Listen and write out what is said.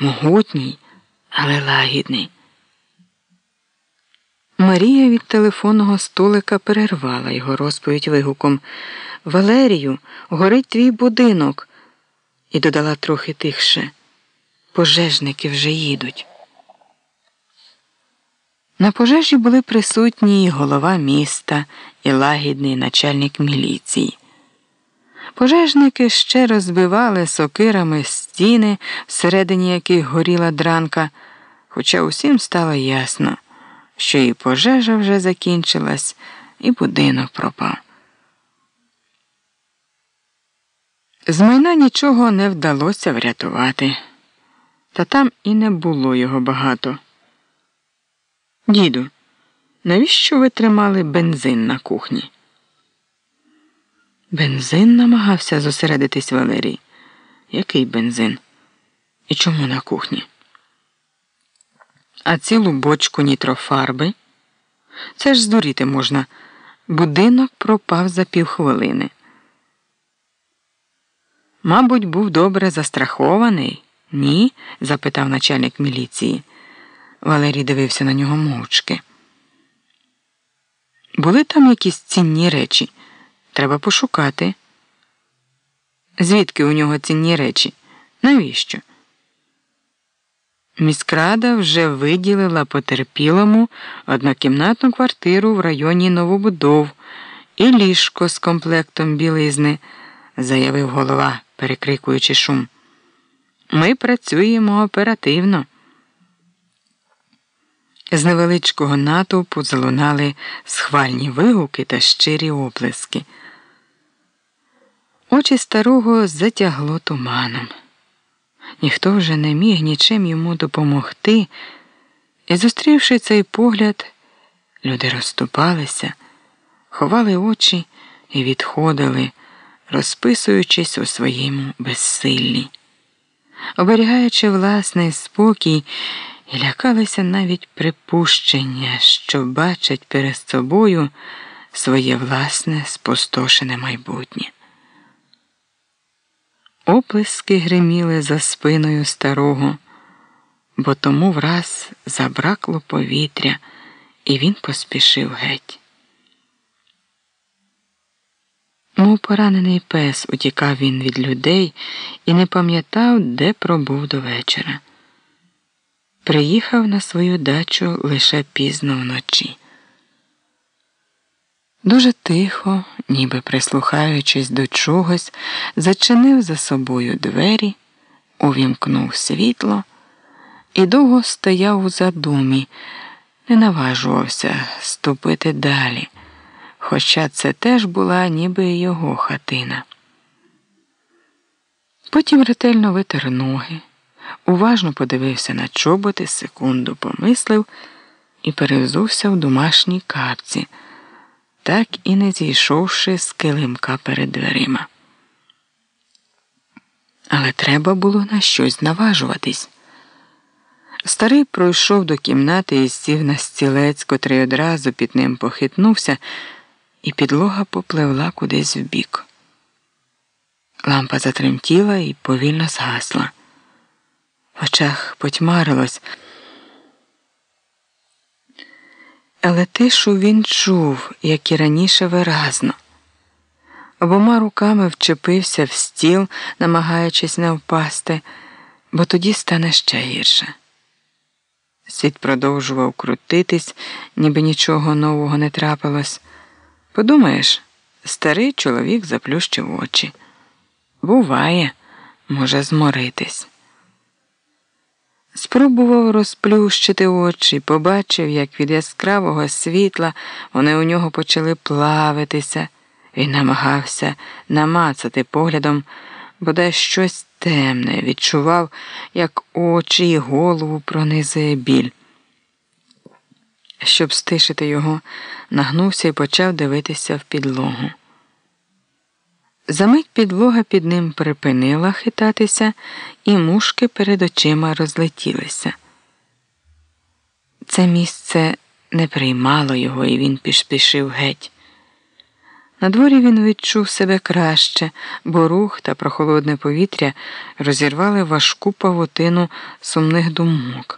могутній, але лагідний. Марія від телефонного столика перервала його розповідь вигуком Валерію, горить твій будинок, і додала трохи тихше. Пожежники вже їдуть. На пожежі були присутні і голова міста, і лагідний начальник міліції. Пожежники ще розбивали сокирами стіни, всередині яких горіла дранка, хоча усім стало ясно, що і пожежа вже закінчилась, і будинок пропав. З майна нічого не вдалося врятувати, та там і не було його багато. Діду, навіщо ви тримали бензин на кухні? Бензин намагався зосередитись Валерій. Який бензин? І чому на кухні? А цілу бочку нітрофарби? Це ж здуріти можна. Будинок пропав за півхвилини. Мабуть, був добре застрахований? Ні? запитав начальник міліції. Валерій дивився на нього мовчки. Були там якісь цінні речі. Треба пошукати. Звідки у нього цінні речі? Навіщо? Міськрада вже виділила потерпілому однокімнатну квартиру в районі новобудов і ліжко з комплектом білизни, заявив голова, перекрикуючи шум. Ми працюємо оперативно. З невеличкого натовпу залунали схвальні вигуки та щирі оплески. Очі старого затягло туманом. Ніхто вже не міг нічим йому допомогти, і, зустрівши цей погляд, люди розступалися, ховали очі і відходили, розписуючись у своєму безсиллі, оберігаючи власний спокій і лякалися навіть припущення, що бачать перед собою своє власне спустошене майбутнє. Оплески гриміли за спиною старого, бо тому враз забракло повітря, і він поспішив геть. Мов поранений пес утікав він від людей і не пам'ятав, де пробув до вечора. Приїхав на свою дачу лише пізно вночі. Дуже тихо, ніби прислухаючись до чогось, зачинив за собою двері, увімкнув світло і довго стояв у задумі, не наважувався ступити далі, хоча це теж була ніби його хатина. Потім ретельно витер ноги, уважно подивився на чоботи, секунду помислив і перевзувся в домашній капці так і не зійшовши з килимка перед дверима. Але треба було на щось наважуватись. Старий пройшов до кімнати і сів на стілець, котрий одразу під ним похитнувся, і підлога попливла кудись вбік. Лампа затремтіла і повільно згасла. В очах потьмарилось. Але тишу він чув, як і раніше виразно. Обома руками вчепився в стіл, намагаючись не впасти, бо тоді стане ще гірше. Світ продовжував крутитись, ніби нічого нового не трапилось. Подумаєш, старий чоловік заплющив очі. Буває, може зморитись. Спробував розплющити очі, побачив, як від яскравого світла вони у нього почали плавитися, Він намагався намацати поглядом, бодай щось темне, відчував, як очі й голову пронизує біль. Щоб стишити його, нагнувся і почав дивитися в підлогу. Замить підлога під ним припинила хитатися, і мушки перед очима розлетілися. Це місце не приймало його, і він пішпішив геть. На дворі він відчув себе краще, бо рух та прохолодне повітря розірвали важку павутину сумних думок.